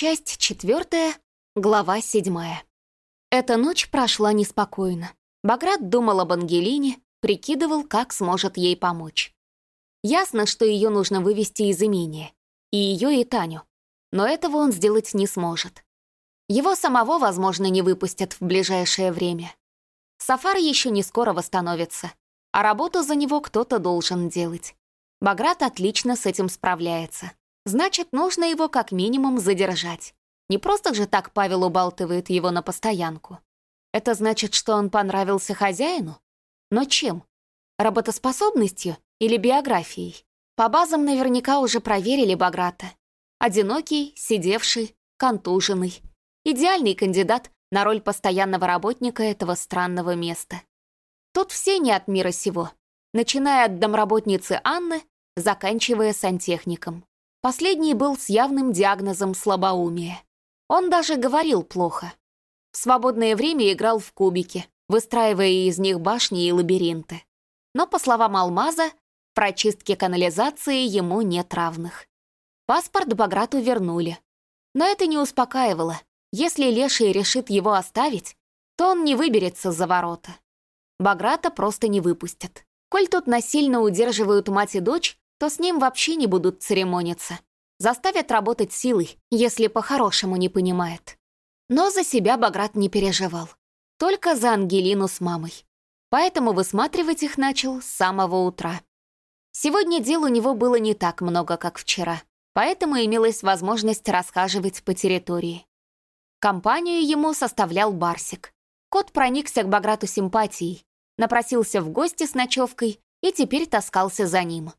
Часть четвертая, глава седьмая. Эта ночь прошла неспокойно. Баграт думал об Ангелине, прикидывал, как сможет ей помочь. Ясно, что ее нужно вывести из имения. И ее, и Таню. Но этого он сделать не сможет. Его самого, возможно, не выпустят в ближайшее время. Сафар еще не скоро восстановится, а работу за него кто-то должен делать. Баграт отлично с этим справляется. Значит, нужно его как минимум задержать. Не просто же так Павел убалтывает его на постоянку. Это значит, что он понравился хозяину? Но чем? Работоспособностью или биографией? По базам наверняка уже проверили Баграта. Одинокий, сидевший, контуженный. Идеальный кандидат на роль постоянного работника этого странного места. Тут все не от мира сего, начиная от домработницы Анны, заканчивая сантехником. Последний был с явным диагнозом слабоумия. Он даже говорил плохо. В свободное время играл в кубики, выстраивая из них башни и лабиринты. Но, по словам Алмаза, прочистке канализации ему нет равных. Паспорт Баграту вернули. Но это не успокаивало. Если Леший решит его оставить, то он не выберется за ворота. Баграта просто не выпустят. Коль тут насильно удерживают мать и дочь, то с ним вообще не будут церемониться. Заставят работать силой, если по-хорошему не понимает. Но за себя Баграт не переживал. Только за Ангелину с мамой. Поэтому высматривать их начал с самого утра. Сегодня дел у него было не так много, как вчера, поэтому имелась возможность расхаживать по территории. Компанию ему составлял Барсик. Кот проникся к Баграту симпатией, напросился в гости с ночевкой и теперь таскался за ним.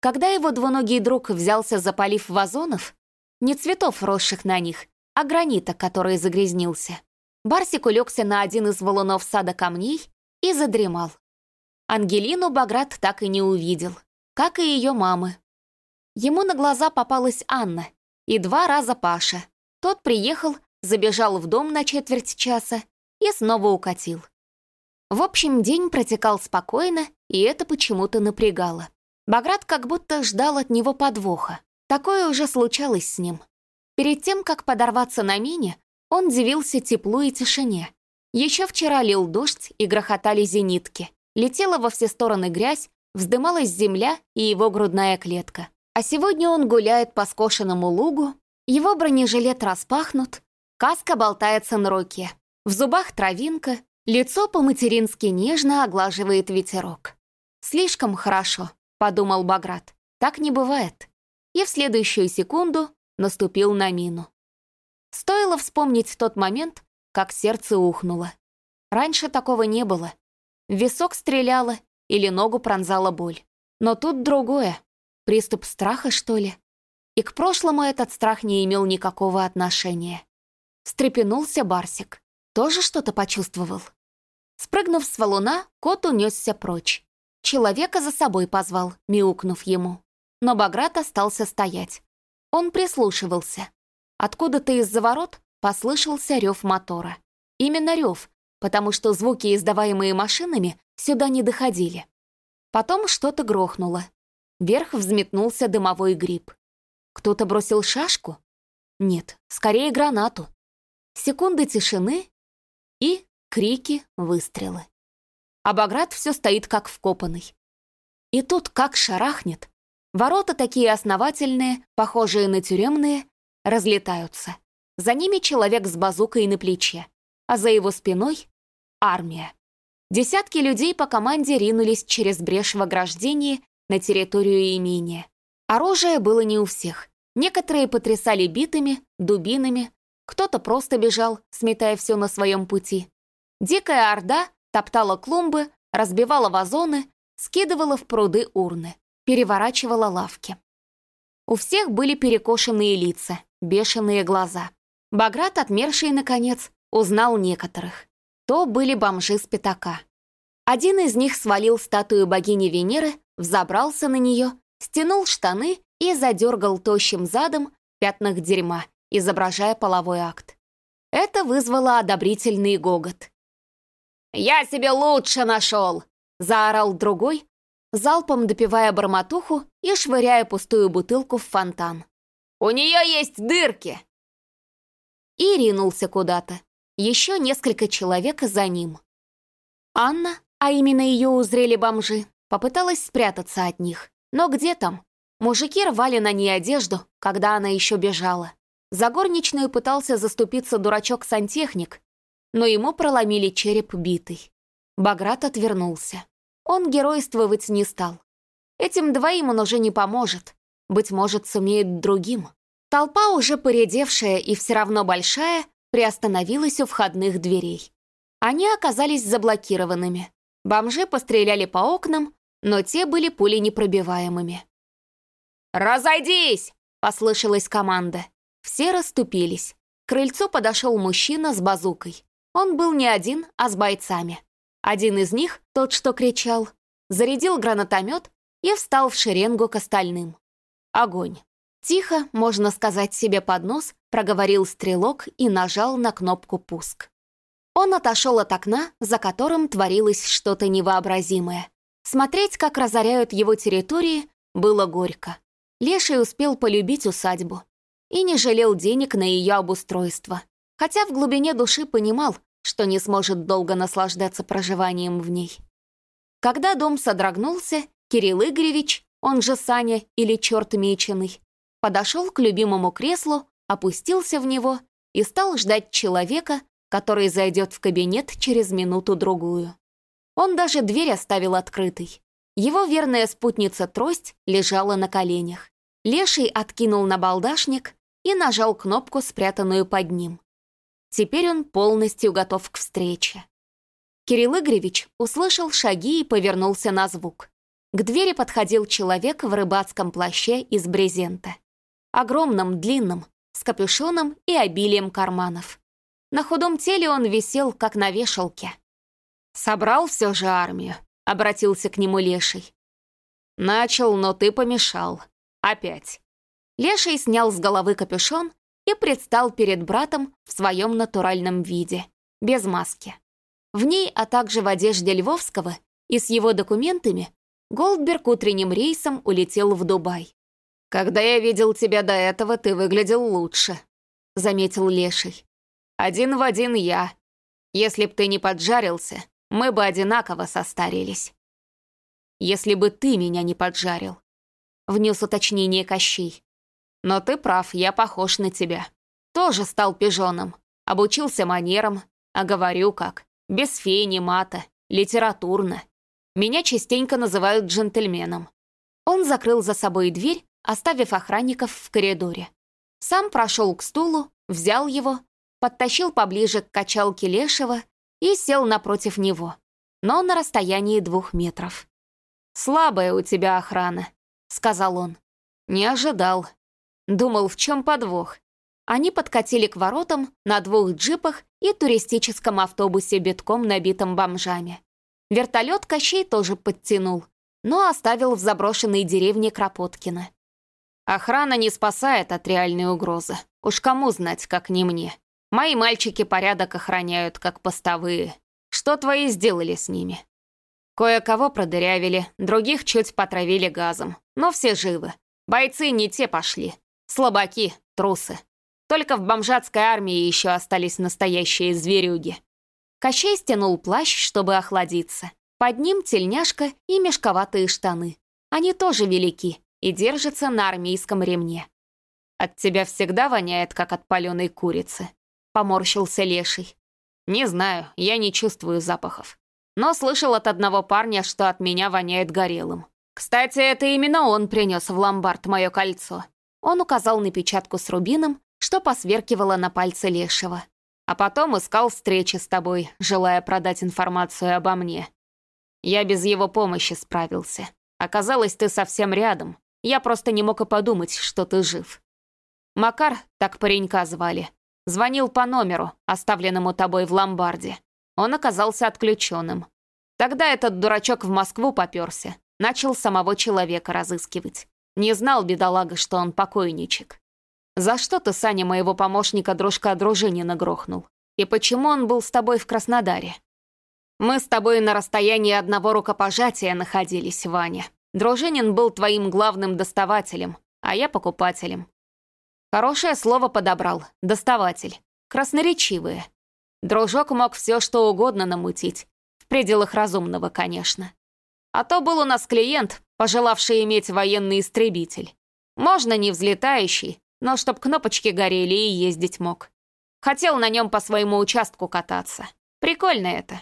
Когда его двуногий друг взялся за полив вазонов, не цветов, росших на них, а гранита, который загрязнился, Барсик улегся на один из валунов сада камней и задремал. Ангелину Баграт так и не увидел, как и ее мамы. Ему на глаза попалась Анна и два раза Паша. Тот приехал, забежал в дом на четверть часа и снова укатил. В общем, день протекал спокойно, и это почему-то напрягало. Баграт как будто ждал от него подвоха. Такое уже случалось с ним. Перед тем, как подорваться на мине, он дивился теплу и тишине. Еще вчера лил дождь и грохотали зенитки. Летела во все стороны грязь, вздымалась земля и его грудная клетка. А сегодня он гуляет по скошенному лугу, его бронежилет распахнут, Каска болтается на руке. В зубах травинка, лицо по-матерински нежно оглаживает ветерок. «Слишком хорошо», — подумал Баграт. «Так не бывает». И в следующую секунду наступил на мину. Стоило вспомнить тот момент, как сердце ухнуло. Раньше такого не было. Висок стреляло или ногу пронзала боль. Но тут другое. Приступ страха, что ли? И к прошлому этот страх не имел никакого отношения. Встрепенулся Барсик. Тоже что-то почувствовал. Спрыгнув с валуна, кот унесся прочь. Человека за собой позвал, мяукнув ему. Но Баграт остался стоять. Он прислушивался. Откуда-то из-за ворот послышался рев мотора. Именно рев, потому что звуки, издаваемые машинами, сюда не доходили. Потом что-то грохнуло. Вверх взметнулся дымовой гриб. Кто-то бросил шашку? Нет, скорее гранату. Секунды тишины и крики, выстрелы. А Баграт все стоит как вкопанный. И тут как шарахнет. Ворота такие основательные, похожие на тюремные, разлетаются. За ними человек с базукой на плече, а за его спиной — армия. Десятки людей по команде ринулись через брешь в ограждении на территорию имения. Оружие было не у всех. Некоторые потрясали битами, дубинами, кто-то просто бежал, сметая все на своем пути. Дикая орда топтала клумбы, разбивала вазоны, скидывала в пруды урны, переворачивала лавки. У всех были перекошенные лица, бешеные глаза. Баграт, отмерший, наконец, узнал некоторых. То были бомжи с пятака. Один из них свалил статую богини Венеры, взобрался на нее, стянул штаны и задергал тощим задом пятнах дерьма, изображая половой акт. Это вызвало одобрительный гогот. «Я себе лучше нашел!» — заорал другой, залпом допивая бормотуху и швыряя пустую бутылку в фонтан. «У нее есть дырки!» и ринулся куда-то. Еще несколько человек за ним. Анна, а именно ее узрели бомжи, попыталась спрятаться от них. Но где там? Мужики рвали на ней одежду, когда она еще бежала. За горничную пытался заступиться дурачок-сантехник, но ему проломили череп битый. Баграт отвернулся. Он геройствовать не стал. Этим двоим он уже не поможет. Быть может, сумеет другим. Толпа, уже поредевшая и все равно большая, приостановилась у входных дверей. Они оказались заблокированными. Бомжи постреляли по окнам, но те были пуленепробиваемыми. «Разойдись!» — послышалась команда. Все расступились. К крыльцу подошел мужчина с базукой. Он был не один, а с бойцами. Один из них, тот, что кричал, зарядил гранатомет и встал в шеренгу к остальным. Огонь. Тихо, можно сказать себе под нос, проговорил стрелок и нажал на кнопку «Пуск». Он отошел от окна, за которым творилось что-то невообразимое. Смотреть, как разоряют его территории, было горько. Леший успел полюбить усадьбу и не жалел денег на ее обустройство, хотя в глубине души понимал, что не сможет долго наслаждаться проживанием в ней. Когда дом содрогнулся, Кирилл Игоревич, он же Саня или черт меченый, подошел к любимому креслу, опустился в него и стал ждать человека, который зайдет в кабинет через минуту-другую. Он даже дверь оставил открытой. Его верная спутница трость лежала на коленях. Леший откинул на балдашник и нажал кнопку, спрятанную под ним. Теперь он полностью готов к встрече. Кирилл Игоревич услышал шаги и повернулся на звук. К двери подходил человек в рыбацком плаще из брезента. Огромном, длинном, с капюшоном и обилием карманов. На худом теле он висел, как на вешалке. «Собрал все же армию», — обратился к нему Леший. «Начал, но ты помешал. Опять». Леший снял с головы капюшон и предстал перед братом в своем натуральном виде, без маски. В ней, а также в одежде Львовского и с его документами, Голдберг утренним рейсом улетел в Дубай. «Когда я видел тебя до этого, ты выглядел лучше», — заметил Леший. «Один в один я. Если б ты не поджарился, мы бы одинаково состарились». «Если бы ты меня не поджарил», — внес уточнение Кощей. «Но ты прав, я похож на тебя. Тоже стал пижоном, обучился манерам, а говорю как, без фени, мата, литературно. Меня частенько называют джентльменом». Он закрыл за собой дверь, оставив охранников в коридоре. Сам прошел к стулу, взял его, подтащил поближе к качалке Лешего и сел напротив него, но на расстоянии двух метров. «Слабая у тебя охрана», — сказал он. «Не ожидал. Думал, в чем подвох». Они подкатили к воротам на двух джипах и туристическом автобусе, битком набитом бомжами. Вертолет Кощей тоже подтянул, но оставил в заброшенной деревне Кропоткина. Охрана не спасает от реальной угрозы. Уж кому знать, как не мне. Мои мальчики порядок охраняют, как постовые. Что твои сделали с ними? Кое-кого продырявили, других чуть потравили газом. Но все живы. Бойцы не те пошли. Слабаки, трусы. Только в бомжатской армии еще остались настоящие зверюги. Кощей стянул плащ, чтобы охладиться. Под ним тельняшка и мешковатые штаны. Они тоже велики и держатся на армейском ремне. От тебя всегда воняет, как от паленой курицы. — поморщился Леший. «Не знаю, я не чувствую запахов. Но слышал от одного парня, что от меня воняет горелым. Кстати, это именно он принес в ломбард мое кольцо». Он указал на печатку с рубином, что посверкивало на пальце Лешего. А потом искал встречи с тобой, желая продать информацию обо мне. Я без его помощи справился. Оказалось, ты совсем рядом. Я просто не мог и подумать, что ты жив. Макар, так паренька звали, Звонил по номеру, оставленному тобой в ломбарде. Он оказался отключенным. Тогда этот дурачок в Москву попёрся. Начал самого человека разыскивать. Не знал, бедолага, что он покойничек. За что ты, Саня, моего помощника дружка Дружинина грохнул? И почему он был с тобой в Краснодаре? Мы с тобой на расстоянии одного рукопожатия находились, Ваня. Дружинин был твоим главным доставателем, а я покупателем. Хорошее слово подобрал, доставатель. красноречивые. Дружок мог все что угодно намутить, в пределах разумного, конечно. А то был у нас клиент, пожелавший иметь военный истребитель. Можно не взлетающий, но чтоб кнопочки горели и ездить мог. Хотел на нем по своему участку кататься. Прикольно это.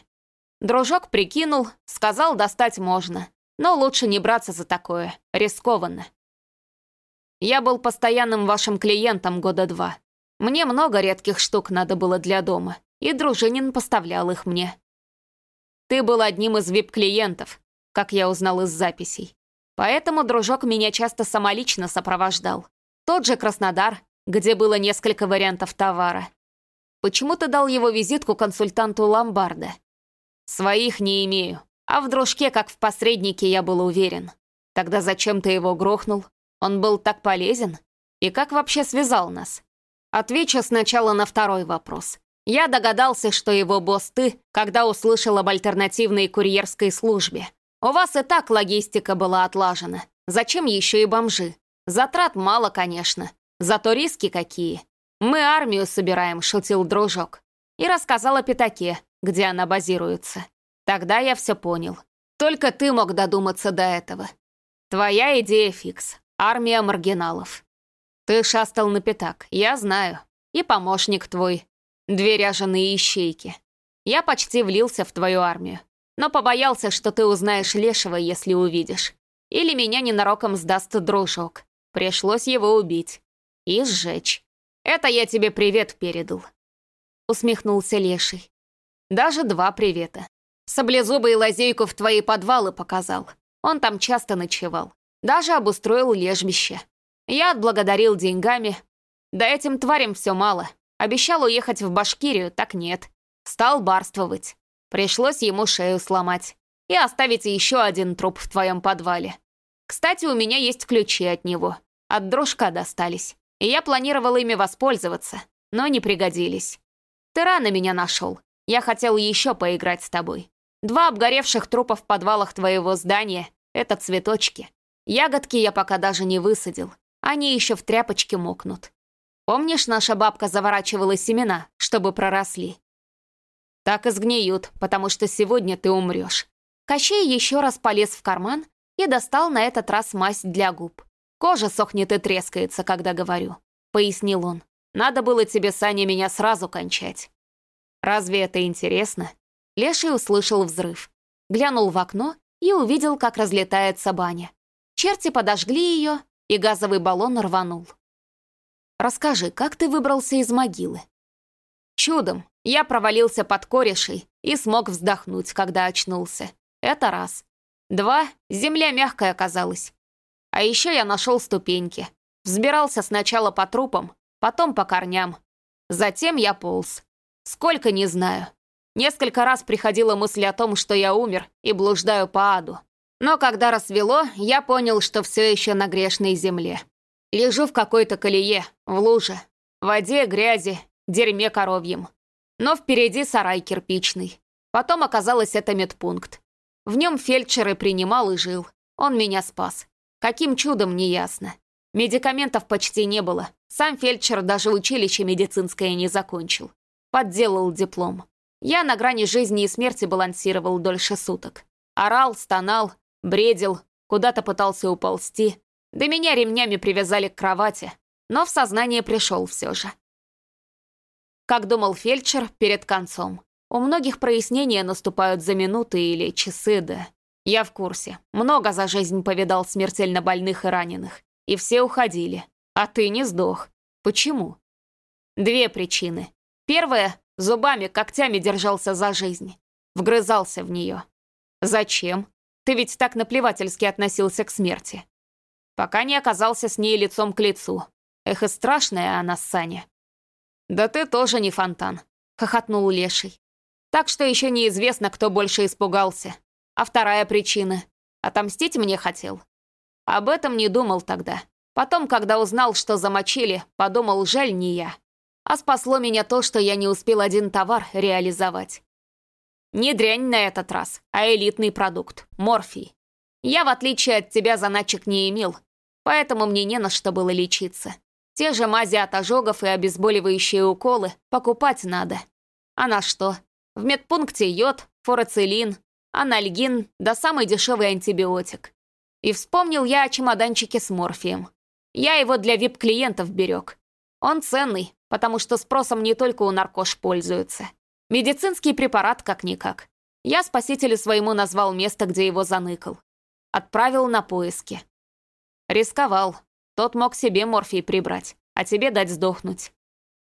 Дружок прикинул, сказал, достать можно. Но лучше не браться за такое, рискованно. Я был постоянным вашим клиентом года два. Мне много редких штук надо было для дома, и Дружинин поставлял их мне. Ты был одним из вип-клиентов, как я узнал из записей. Поэтому дружок меня часто самолично сопровождал. Тот же Краснодар, где было несколько вариантов товара. Почему ты дал его визитку консультанту Ломбарда? Своих не имею, а в дружке, как в посреднике, я был уверен. Тогда зачем ты его грохнул? Он был так полезен? И как вообще связал нас? Отвечу сначала на второй вопрос. Я догадался, что его босс ты, когда услышал об альтернативной курьерской службе. У вас и так логистика была отлажена. Зачем еще и бомжи? Затрат мало, конечно. Зато риски какие. Мы армию собираем, шутил дружок. И рассказал о пятаке, где она базируется. Тогда я все понял. Только ты мог додуматься до этого. Твоя идея фикс. Армия маргиналов. Ты шастал на пятак, я знаю. И помощник твой. Две ряженые ищейки. Я почти влился в твою армию но побоялся, что ты узнаешь Лешего, если увидишь. Или меня ненароком сдаст дружок. Пришлось его убить. И сжечь. Это я тебе привет передал. Усмехнулся Леший. Даже два привета. Саблезубый лазейку в твои подвалы показал. Он там часто ночевал. Даже обустроил лежбище. Я отблагодарил деньгами. Да этим тварям все мало. Обещал уехать в Башкирию, так нет. Стал барствовать. Пришлось ему шею сломать. И оставить еще один труп в твоем подвале. Кстати, у меня есть ключи от него. От дружка достались. И я планировал ими воспользоваться, но не пригодились. Ты рано меня нашел. Я хотел еще поиграть с тобой. Два обгоревших трупа в подвалах твоего здания — это цветочки. Ягодки я пока даже не высадил. Они еще в тряпочке мокнут. Помнишь, наша бабка заворачивала семена, чтобы проросли? Так и сгниют, потому что сегодня ты умрешь. Кощей еще раз полез в карман и достал на этот раз мазь для губ. Кожа сохнет и трескается, когда говорю, пояснил он. Надо было тебе, Саня, меня сразу кончать. Разве это интересно? Леший услышал взрыв. Глянул в окно и увидел, как разлетается баня. Черти подожгли ее, и газовый баллон рванул. «Расскажи, как ты выбрался из могилы?» «Чудом. Я провалился под корешей и смог вздохнуть, когда очнулся. Это раз. Два, земля мягкая оказалась. А еще я нашел ступеньки. Взбирался сначала по трупам, потом по корням. Затем я полз. Сколько, не знаю. Несколько раз приходила мысль о том, что я умер и блуждаю по аду. Но когда рассвело, я понял, что все еще на грешной земле. Лежу в какой-то колее, в луже, воде, грязи, дерьме коровьем. Но впереди сарай кирпичный. Потом оказалось это медпункт. В нем фельдшер и принимал и жил. Он меня спас. Каким чудом, не ясно. Медикаментов почти не было. Сам фельдшер даже училище медицинское не закончил. Подделал диплом. Я на грани жизни и смерти балансировал дольше суток. Орал, стонал, бредил, куда-то пытался уползти. До меня ремнями привязали к кровати, но в сознание пришел все же. Как думал фельдшер, перед концом. У многих прояснения наступают за минуты или часы, да. Я в курсе. Много за жизнь повидал смертельно больных и раненых. И все уходили. А ты не сдох. Почему? Две причины. Первая — зубами, когтями держался за жизнь. Вгрызался в нее. Зачем? Ты ведь так наплевательски относился к смерти. Пока не оказался с ней лицом к лицу. Эх, и страшная она, Саня. «Да ты тоже не фонтан», — хохотнул Леший. «Так что еще неизвестно, кто больше испугался. А вторая причина — отомстить мне хотел. Об этом не думал тогда. Потом, когда узнал, что замочили, подумал, жаль не я. А спасло меня то, что я не успел один товар реализовать. Не дрянь на этот раз, а элитный продукт — морфий. Я, в отличие от тебя, заначек не имел, поэтому мне не на что было лечиться. Те же мази от ожогов и обезболивающие уколы покупать надо. А на что? В медпункте йод, фурацилин, анальгин да самый дешевый антибиотик. И вспомнил я о чемоданчике с морфием. Я его для вип-клиентов берег. Он ценный, потому что спросом не только у наркош пользуются. Медицинский препарат как-никак. Я спасителю своему назвал место, где его заныкал. Отправил на поиски. Рисковал. Тот мог себе морфий прибрать, а тебе дать сдохнуть.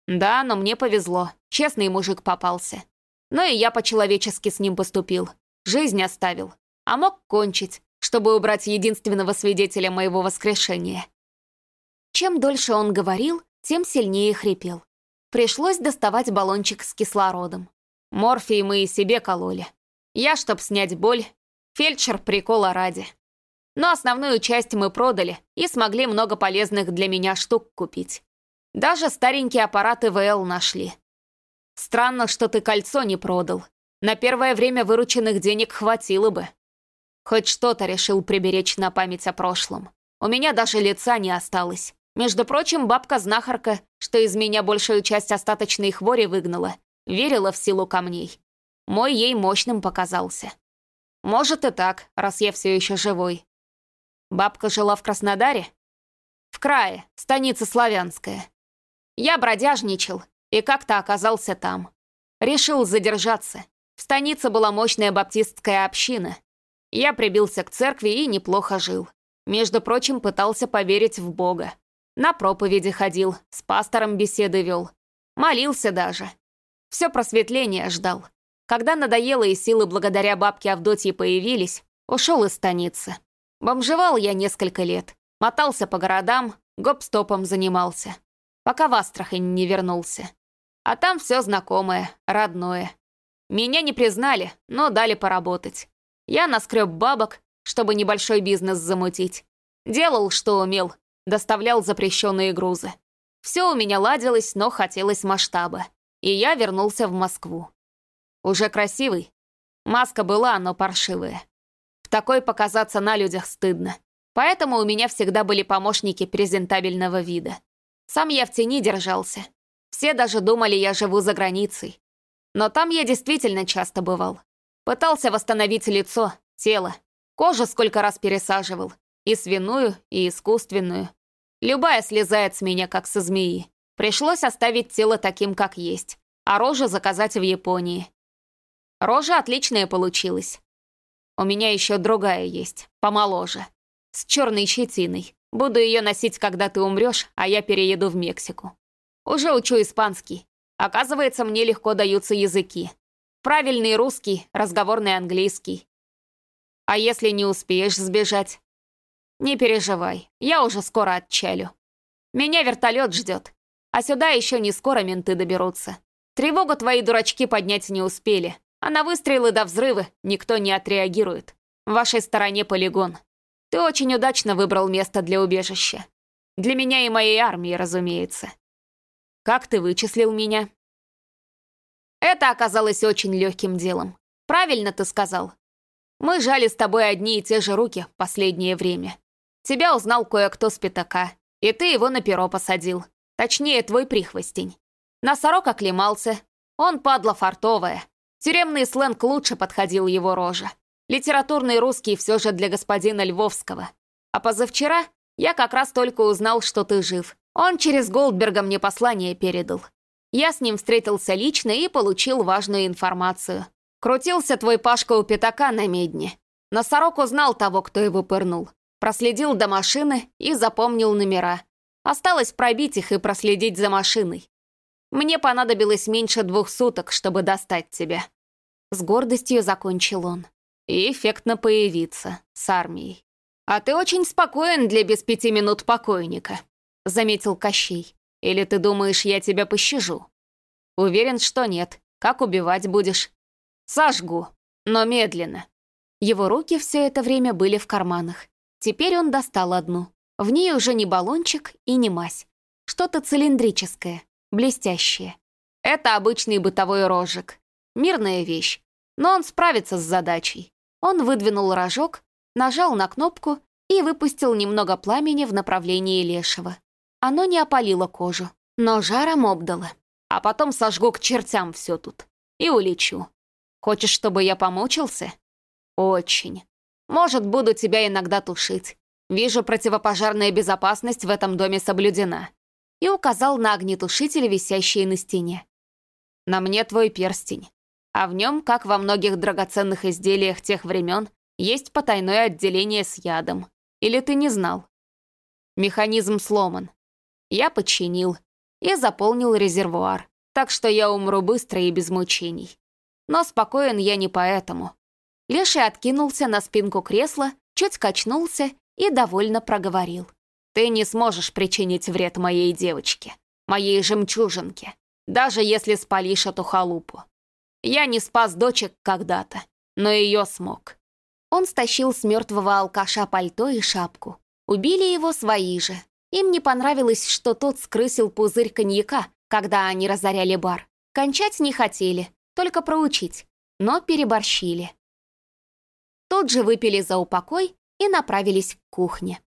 Да, но мне повезло. Честный мужик попался. Но и я по-человечески с ним поступил. Жизнь оставил. А мог кончить, чтобы убрать единственного свидетеля моего воскрешения. Чем дольше он говорил, тем сильнее хрипел. Пришлось доставать баллончик с кислородом. Морфий мы и себе кололи. Я, чтоб снять боль, фельдшер прикола ради. Но основную часть мы продали и смогли много полезных для меня штук купить. Даже старенькие аппараты ВЛ нашли. Странно, что ты кольцо не продал. На первое время вырученных денег хватило бы. Хоть что-то решил приберечь на память о прошлом. У меня даже лица не осталось. Между прочим, бабка-знахарка, что из меня большую часть остаточной хвори выгнала, верила в силу камней. Мой ей мощным показался. Может и так, раз я все еще живой. Бабка жила в Краснодаре? В крае, станица Славянская. Я бродяжничал и как-то оказался там. Решил задержаться. В станице была мощная баптистская община. Я прибился к церкви и неплохо жил. Между прочим, пытался поверить в Бога. На проповеди ходил, с пастором беседы вел. Молился даже. Все просветление ждал. Когда надоело и силы благодаря бабке Авдотье появились, ушел из станицы. Бомжевал я несколько лет. Мотался по городам, гоп-стопом занимался. Пока в Астрахань не вернулся. А там все знакомое, родное. Меня не признали, но дали поработать. Я наскреб бабок, чтобы небольшой бизнес замутить. Делал, что умел, доставлял запрещенные грузы. Все у меня ладилось, но хотелось масштаба. И я вернулся в Москву. Уже красивый. Маска была, но паршивая. Такой показаться на людях стыдно. Поэтому у меня всегда были помощники презентабельного вида. Сам я в тени держался. Все даже думали, я живу за границей. Но там я действительно часто бывал. Пытался восстановить лицо, тело. Кожу сколько раз пересаживал. И свиную, и искусственную. Любая слезает с меня, как со змеи. Пришлось оставить тело таким, как есть, а рожу заказать в Японии. Рожа отличная получилась. У меня еще другая есть, помоложе. С черной щетиной. Буду ее носить, когда ты умрешь, а я перееду в Мексику. Уже учу испанский. Оказывается, мне легко даются языки. Правильный русский, разговорный английский. А если не успеешь сбежать? «Не переживай, я уже скоро отчалю. Меня вертолет ждет, а сюда еще не скоро менты доберутся. Тревогу твои дурачки поднять не успели, а на выстрелы до взрывы никто не отреагирует. В вашей стороне полигон. Ты очень удачно выбрал место для убежища. Для меня и моей армии, разумеется. Как ты вычислил меня?» Это оказалось очень легким делом. Правильно ты сказал. Мы жали с тобой одни и те же руки последнее время. Тебя узнал кое-кто с пятака, и ты его на перо посадил. Точнее, твой прихвостень. Носорог оклемался. Он падла фартовая. Тюремный сленг лучше подходил его роже. Литературный русский все же для господина Львовского. А позавчера я как раз только узнал, что ты жив. Он через Голдберга мне послание передал. Я с ним встретился лично и получил важную информацию. Крутился твой Пашка у пятака на медне. Носорог узнал того, кто его пырнул. Проследил до машины и запомнил номера. Осталось пробить их и проследить за машиной. Мне понадобилось меньше двух суток, чтобы достать тебя. С гордостью закончил он. И эффектно появиться с армией. «А ты очень спокоен для без пяти минут покойника», — заметил Кощей. «Или ты думаешь, я тебя пощажу?» «Уверен, что нет. Как убивать будешь?» «Сожгу, но медленно». Его руки все это время были в карманах. Теперь он достал одну. В ней уже не баллончик и не мазь. Что-то цилиндрическое, блестящее. Это обычный бытовой рожек. Мирная вещь. Но он справится с задачей. Он выдвинул рожок, нажал на кнопку и выпустил немного пламени в направлении лешего. Оно не опалило кожу, но жаром обдало. А потом сожгу к чертям все тут. И улечу. Хочешь, чтобы я помучился? Очень. Может, буду тебя иногда тушить. Вижу, противопожарная безопасность в этом доме соблюдена. И указал на огнетушитель, висящий на стене. На мне твой перстень. А в нем, как во многих драгоценных изделиях тех времен, есть потайное отделение с ядом. Или ты не знал? Механизм сломан. Я починил и заполнил резервуар, так что я умру быстро и без мучений. Но спокоен я не поэтому. Леший откинулся на спинку кресла, чуть качнулся и довольно проговорил. «Ты не сможешь причинить вред моей девочке, моей жемчужинке, даже если спалишь эту халупу. Я не спас дочек когда-то, но ее смог». Он стащил с мертвого алкаша пальто и шапку. Убили его свои же. Им не понравилось, что тот скрысил пузырь коньяка, когда они разоряли бар. Кончать не хотели, только проучить, но переборщили. Тут же выпили за упокой и направились к кухне.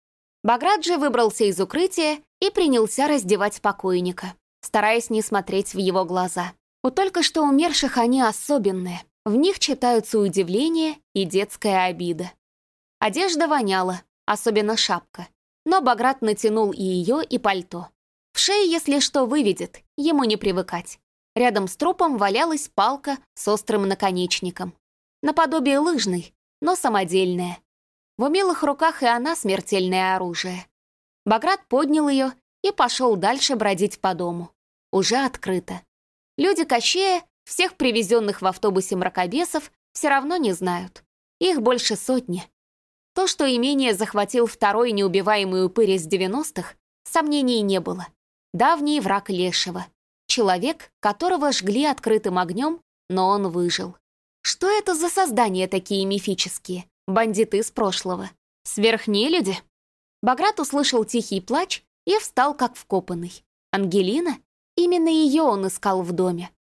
Баграт же выбрался из укрытия и принялся раздевать покойника, стараясь не смотреть в его глаза. У только что умерших они особенные, в них читаются удивление и детская обида. Одежда воняла, особенно шапка, но Баграт натянул и ее, и пальто. В шее, если что, выведет, ему не привыкать. Рядом с трупом валялась палка с острым наконечником. Наподобие лыжной, но самодельная. В умелых руках и она смертельное оружие. Баграт поднял ее и пошел дальше бродить по дому. Уже открыто. Люди Кощея, всех привезенных в автобусе мракобесов, все равно не знают. Их больше сотни. То, что имение захватил второй неубиваемый упырь из 90-х, сомнений не было. Давний враг Лешего. Человек, которого жгли открытым огнем, но он выжил. Что это за создания такие мифические? Бандиты из прошлого. Сверхнелюди? Баграт услышал тихий плач и встал как вкопанный. Ангелина? Именно ее он искал в доме.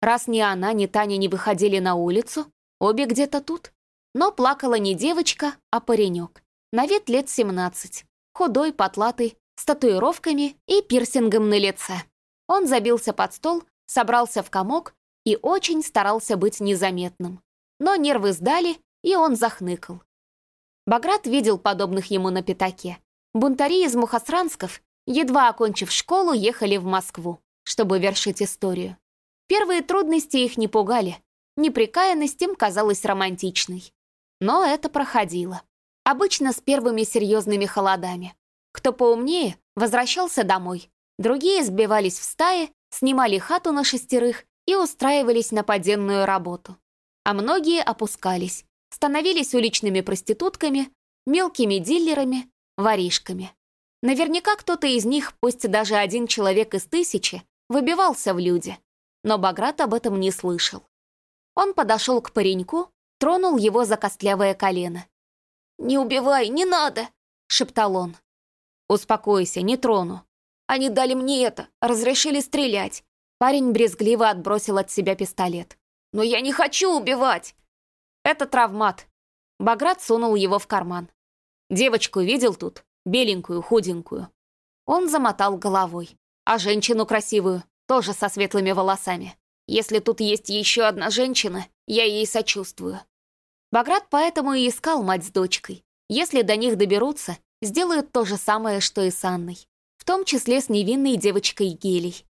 Раз ни она, ни Таня не выходили на улицу, обе где-то тут. Но плакала не девочка, а паренек. На вид лет 17. Худой, потлатый, с татуировками и пирсингом на лице. Он забился под стол, собрался в комок и очень старался быть незаметным. Но нервы сдали, и он захныкал. Баграт видел подобных ему на пятаке. Бунтари из Мухосрансков, едва окончив школу, ехали в Москву, чтобы вершить историю. Первые трудности их не пугали, неприкаянность им казалась романтичной. Но это проходило. Обычно с первыми серьезными холодами. Кто поумнее, возвращался домой. Другие сбивались в стаи, снимали хату на шестерых и устраивались на подземную работу. А многие опускались, становились уличными проститутками, мелкими дилерами, воришками. Наверняка кто-то из них, пусть даже один человек из тысячи, выбивался в люди. Но Баграт об этом не слышал. Он подошел к пареньку, тронул его за костлявое колено. «Не убивай, не надо!» — шептал он. «Успокойся, не трону. Они дали мне это, разрешили стрелять». Парень брезгливо отбросил от себя пистолет. «Но я не хочу убивать!» «Это травмат». Баграт сунул его в карман. «Девочку видел тут? Беленькую, худенькую». Он замотал головой. «А женщину красивую, тоже со светлыми волосами. Если тут есть еще одна женщина, я ей сочувствую». Баграт поэтому и искал мать с дочкой. Если до них доберутся, сделают то же самое, что и с Анной. В том числе с невинной девочкой Гелей.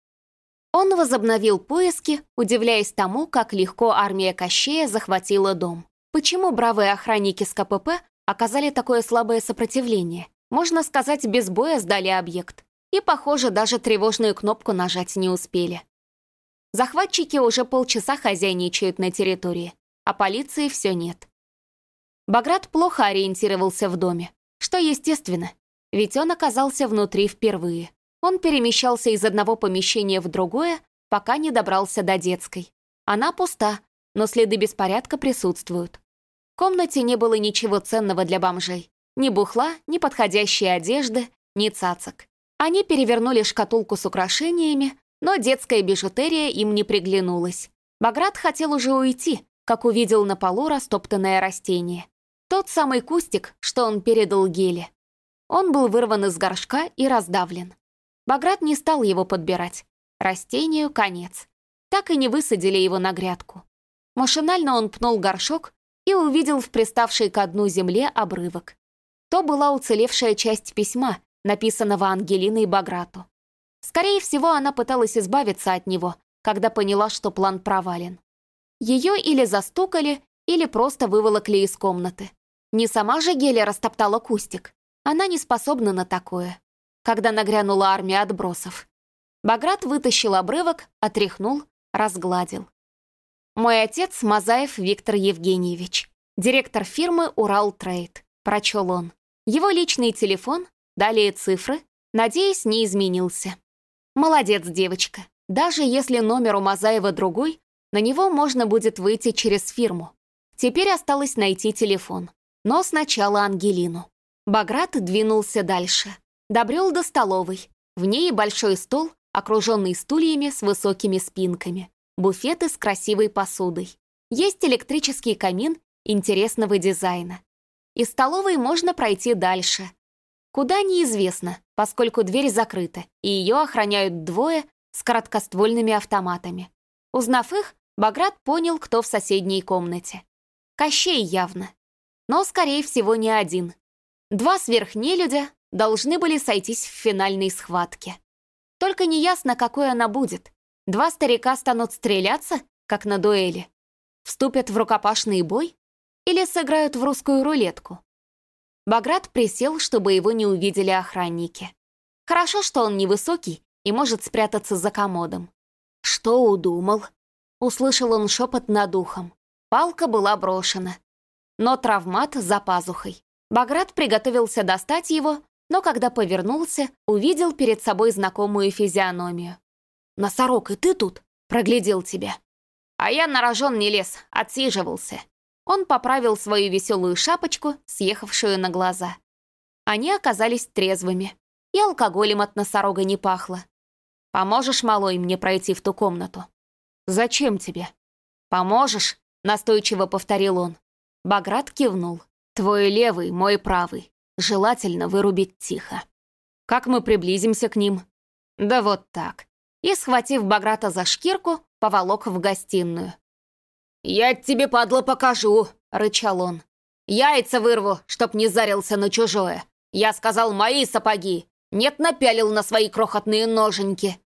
Он возобновил поиски, удивляясь тому, как легко армия Кощея захватила дом. Почему бравые охранники с КПП оказали такое слабое сопротивление? Можно сказать, без боя сдали объект. И, похоже, даже тревожную кнопку нажать не успели. Захватчики уже полчаса хозяйничают на территории, а полиции все нет. Баграт плохо ориентировался в доме, что естественно, ведь он оказался внутри впервые. Он перемещался из одного помещения в другое, пока не добрался до детской. Она пуста, но следы беспорядка присутствуют. В комнате не было ничего ценного для бомжей. Ни бухла, ни подходящей одежды, ни цацок. Они перевернули шкатулку с украшениями, но детская бижутерия им не приглянулась. Баграт хотел уже уйти, как увидел на полу растоптанное растение. Тот самый кустик, что он передал Геле. Он был вырван из горшка и раздавлен. Баграт не стал его подбирать. Растению конец. Так и не высадили его на грядку. Машинально он пнул горшок и увидел в приставшей ко дну земле обрывок. То была уцелевшая часть письма, написанного Ангелиной Баграту. Скорее всего, она пыталась избавиться от него, когда поняла, что план провален. Ее или застукали, или просто выволокли из комнаты. Не сама же Геля растоптала кустик. Она не способна на такое. Когда нагрянула армия отбросов. Баграт вытащил обрывок, отряхнул, разгладил. «Мой отец Мазаев Виктор Евгеньевич, директор фирмы «Урал Трейд», — прочел он. Его личный телефон, далее цифры, надеюсь, не изменился. Молодец, девочка. Даже если номер у Мазаева другой, на него можно будет выйти через фирму. Теперь осталось найти телефон. Но сначала Ангелину. Баграт двинулся дальше. Добрел до столовой. В ней большой стол, окруженный стульями с высокими спинками. Буфеты с красивой посудой. Есть электрический камин интересного дизайна. Из столовой можно пройти дальше. Куда неизвестно, поскольку дверь закрыта, и ее охраняют двое с короткоствольными автоматами. Узнав их, Баграт понял, кто в соседней комнате. Кощей явно. Но, скорее всего, не один. Два сверхнелюдя должны были сойтись в финальной схватке. Только неясно, какой она будет. Два старика станут стреляться, как на дуэли. Вступят в рукопашный бой? Или сыграют в русскую рулетку? Баграт присел, чтобы его не увидели охранники. Хорошо, что он невысокий и может спрятаться за комодом. «Что удумал?» Услышал он шепот над ухом. Палка была брошена. Но травмат за пазухой. Баграт приготовился достать его, но когда повернулся, увидел перед собой знакомую физиономию. «Носорог, и ты тут?» «Проглядел тебя». А я на рожон не лез, отсиживался. Он поправил свою веселую шапочку, съехавшую на глаза. Они оказались трезвыми, и алкоголем от носорога не пахло. «Поможешь, малой, мне пройти в ту комнату?» «Зачем тебе?» «Поможешь?» — настойчиво повторил он. Баграт кивнул. Твой левый, мой правый. Желательно вырубить тихо. Как мы приблизимся к ним? Да вот так. И, схватив Баграта за шкирку, поволок в гостиную. «Я тебе, падла, покажу!» — рычал он. «Яйца вырву, чтоб не зарился на чужое. Я сказал, мои сапоги. Нет, напялил на свои крохотные ноженьки».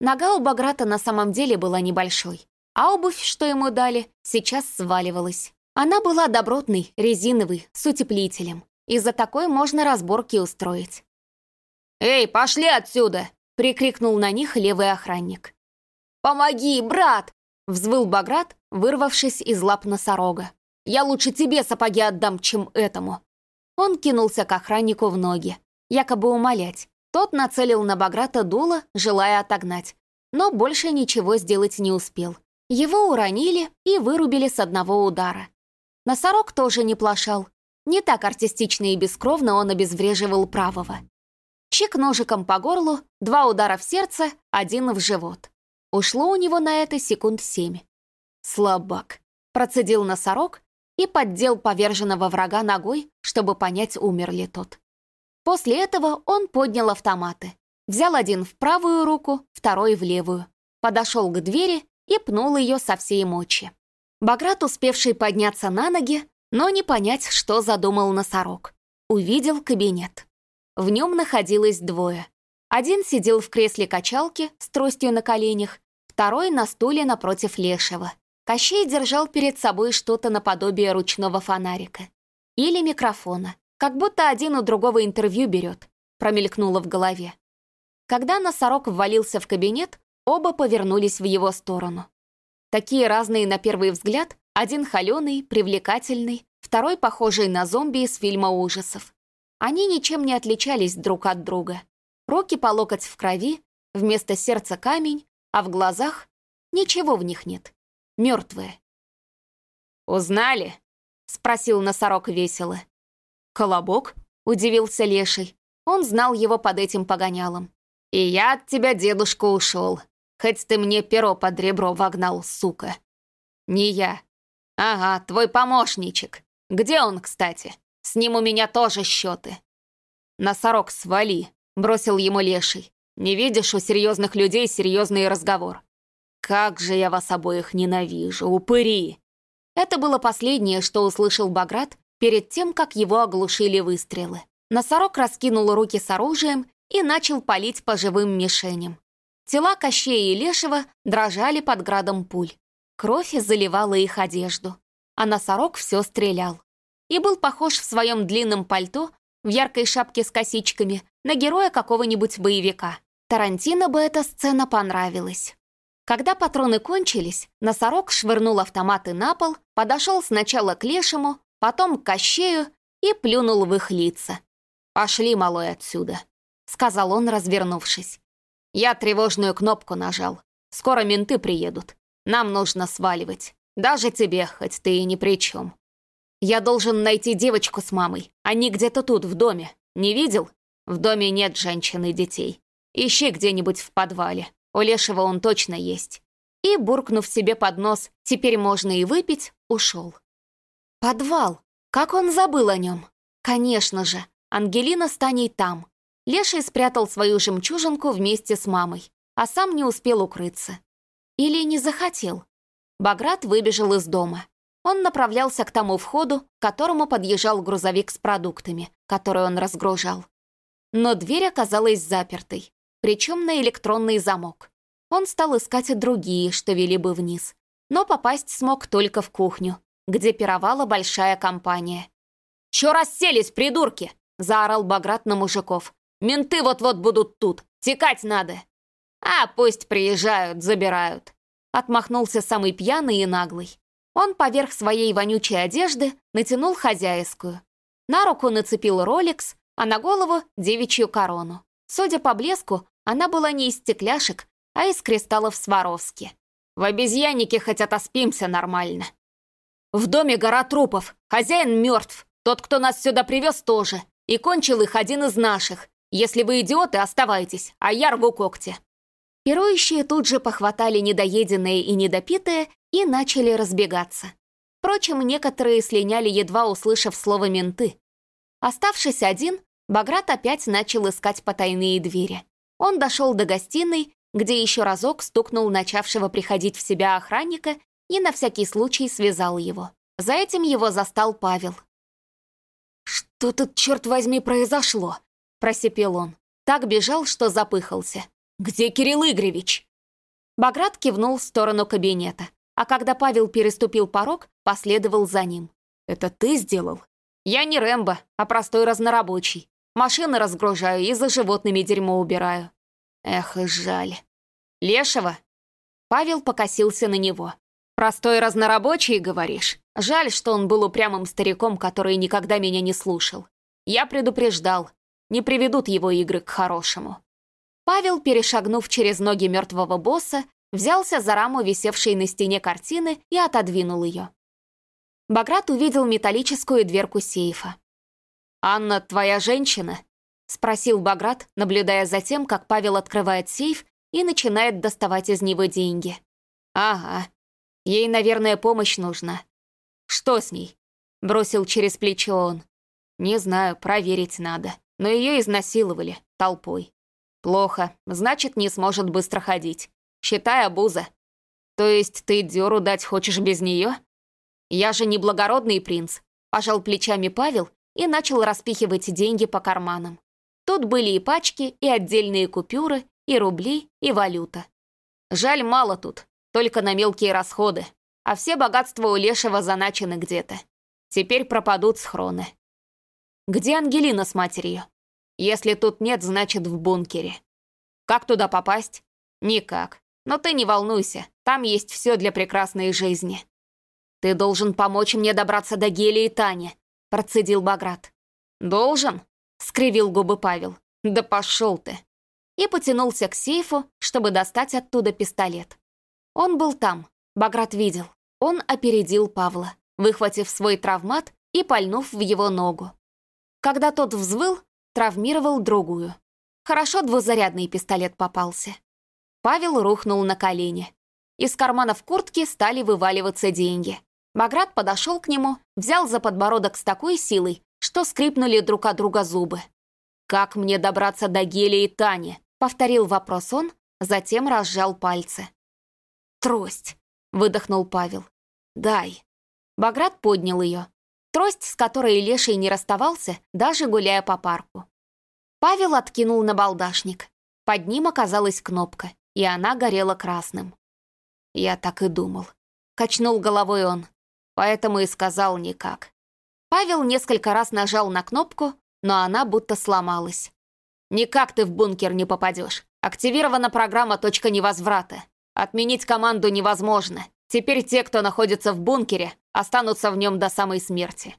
Нога у Баграта на самом деле была небольшой, а обувь, что ему дали, сейчас сваливалась. Она была добротной, резиновой, с утеплителем. И за такой можно разборки устроить. «Эй, пошли отсюда!» — прикрикнул на них левый охранник. «Помоги, брат!» — взвыл Баграт, вырвавшись из лап носорога. «Я лучше тебе сапоги отдам, чем этому!» Он кинулся к охраннику в ноги, якобы умолять. Тот нацелил на Баграта дуло, желая отогнать, но больше ничего сделать не успел. Его уронили и вырубили с одного удара. Носорог тоже не плашал. Не так артистично и бескровно он обезвреживал правого. Чик ножиком по горлу, два удара в сердце, один в живот. Ушло у него на это секунд семь. «Слабак», — процедил носорог и поддел поверженного врага ногой, чтобы понять, умер ли тот. После этого он поднял автоматы. Взял один в правую руку, второй в левую. Подошел к двери и пнул ее со всей мочи. Баграт, успевший подняться на ноги, но не понять, что задумал носорог, увидел кабинет. В нем находилось двое. Один сидел в кресле качалки с тростью на коленях, второй на стуле напротив Лешего. Кощей держал перед собой что-то наподобие ручного фонарика. Или микрофона. Как будто один у другого интервью берет, промелькнуло в голове. Когда носорог ввалился в кабинет, оба повернулись в его сторону. Такие разные на первый взгляд, один холеный, привлекательный, второй похожий на зомби из фильма ужасов. Они ничем не отличались друг от друга. Руки по локоть в крови, вместо сердца камень, а в глазах ничего в них нет. Мертвые. «Узнали?» — спросил носорог весело. «Колобок?» — удивился леший. Он знал его под этим погонялом. «И я от тебя, дедушка, ушел. Хоть ты мне перо под ребро вогнал, сука. Не я. Ага, твой помощничек. Где он, кстати? С ним у меня тоже счеты. Носорог свали, бросил ему леший. Не видишь, у серьезных людей серьезный разговор. Как же я вас обоих ненавижу, упыри!» Это было последнее, что услышал Баграт перед тем, как его оглушили выстрелы. Носорог раскинул руки с оружием и начал палить по живым мишеням. Тела Кощея и Лешего дрожали под градом пуль. Кровь заливала их одежду, а носорог все стрелял. И был похож в своем длинном пальто, в яркой шапке с косичками, на героя какого-нибудь боевика. Тарантино бы эта сцена понравилась. Когда патроны кончились, носорог швырнул автоматы на пол, подошел сначала к Лешему, потом к Кощею и плюнул в их лица. «Пошли, малой, отсюда», — сказал он, развернувшись. «Я тревожную кнопку нажал. Скоро менты приедут. Нам нужно сваливать. Даже тебе, хоть ты и ни при чем. Я должен найти девочку с мамой. Они где-то тут, в доме. Не видел? В доме нет женщин и детей. Ищи где-нибудь в подвале. У Лешего он точно есть». И, буркнув себе под нос «теперь можно и выпить», ушел. Подвал. Как он забыл о нем? Конечно же, Ангелина с Таней там. Леший спрятал свою жемчужинку вместе с мамой, а сам не успел укрыться. Или не захотел. Баграт выбежал из дома. Он направлялся к тому входу, к которому подъезжал грузовик с продуктами, которые он разгружал. Но дверь оказалась запертой, причем на электронный замок. Он стал искать другие, что вели бы вниз, но попасть смог только в кухню, где пировала большая компания. «Чё расселись, придурки?» — заорал Баграт на мужиков. «Менты вот-вот будут тут, текать надо!» «А пусть приезжают, забирают!» Отмахнулся самый пьяный и наглый. Он поверх своей вонючей одежды натянул хозяйскую. На руку нацепил роликс, а на голову — девичью корону. Судя по блеску, она была не из стекляшек, а из кристаллов Сваровски. В обезьяннике хоть отоспимся нормально. В доме гора трупов, хозяин мертв, тот, кто нас сюда привез, тоже. И кончил их один из наших. Если вы идиоты, оставайтесь, а я рву когти. Пирующие тут же похватали недоеденное и недопитое и начали разбегаться. Впрочем, некоторые слиняли, едва услышав слово «менты». Оставшись один, Баграт опять начал искать потайные двери. Он дошел до гостиной, где еще разок стукнул начавшего приходить в себя охранника и на всякий случай связал его. За этим его застал Павел. «Что тут, черт возьми, произошло?» — просипел он. Так бежал, что запыхался. «Где Кирилл Игоревич?» Баграт кивнул в сторону кабинета, а когда Павел переступил порог, последовал за ним. «Это ты сделал?» «Я не Рэмбо, а простой разнорабочий. Машины разгружаю и за животными дерьмо убираю. Эх, жаль. Лешего? Павел покосился на него. Простой разнорабочий, говоришь? Жаль, что он был упрямым стариком, который никогда меня не слушал. Я предупреждал. Не приведут его игры к хорошему. Павел, перешагнув через ноги мертвого босса, взялся за раму, висевшей на стене картины, и отодвинул ее. Баграт увидел металлическую дверку сейфа. «Анна твоя женщина?» — спросил Баграт, наблюдая за тем, как Павел открывает сейф и начинает доставать из него деньги. «Ага. Ей, наверное, помощь нужна». «Что с ней?» — бросил через плечо он. «Не знаю, проверить надо. Но ее изнасиловали толпой. Плохо, значит, не сможет быстро ходить. Считай обуза. То есть ты дёру дать хочешь без нее? Я же не благородный принц», — пожал плечами Павел и начал распихивать деньги по карманам. Тут были и пачки, и отдельные купюры, и рубли, и валюта. Жаль, мало тут, только на мелкие расходы, а все богатства у Лешего заначены где-то. Теперь пропадут схроны. Где Ангелина с матерью? Если тут нет, значит в бункере. Как туда попасть? Никак. Но ты не волнуйся, там есть все для прекрасной жизни. Ты должен помочь мне добраться до Гели и Тани, процедил Баграт. «Должен?» — скривил губы Павел. «Да пошел ты!» И потянулся к сейфу, чтобы достать оттуда пистолет. Он был там, Баграт видел. Он опередил Павла, выхватив свой травмат и пальнув в его ногу. Когда тот взвыл, травмировал другую. Хорошо двузарядный пистолет попался. Павел рухнул на колени. Из карманов куртки стали вываливаться деньги. Баграт подошел к нему, взял за подбородок с такой силой, что скрипнули друг от друга зубы. «Как мне добраться до Гели и Тани?» Повторил вопрос он, затем разжал пальцы. «Трость», — выдохнул Павел. «Дай». Баграт поднял ее. Трость, с которой Леший не расставался, даже гуляя по парку. Павел откинул на балдашник. Под ним оказалась кнопка, и она горела красным. «Я так и думал», — качнул головой он. «Поэтому и сказал никак». Павел несколько раз нажал на кнопку, но она будто сломалась. «Никак ты в бункер не попадешь. Активирована программа «Точка невозврата». Отменить команду невозможно. Теперь те, кто находится в бункере, останутся в нем до самой смерти.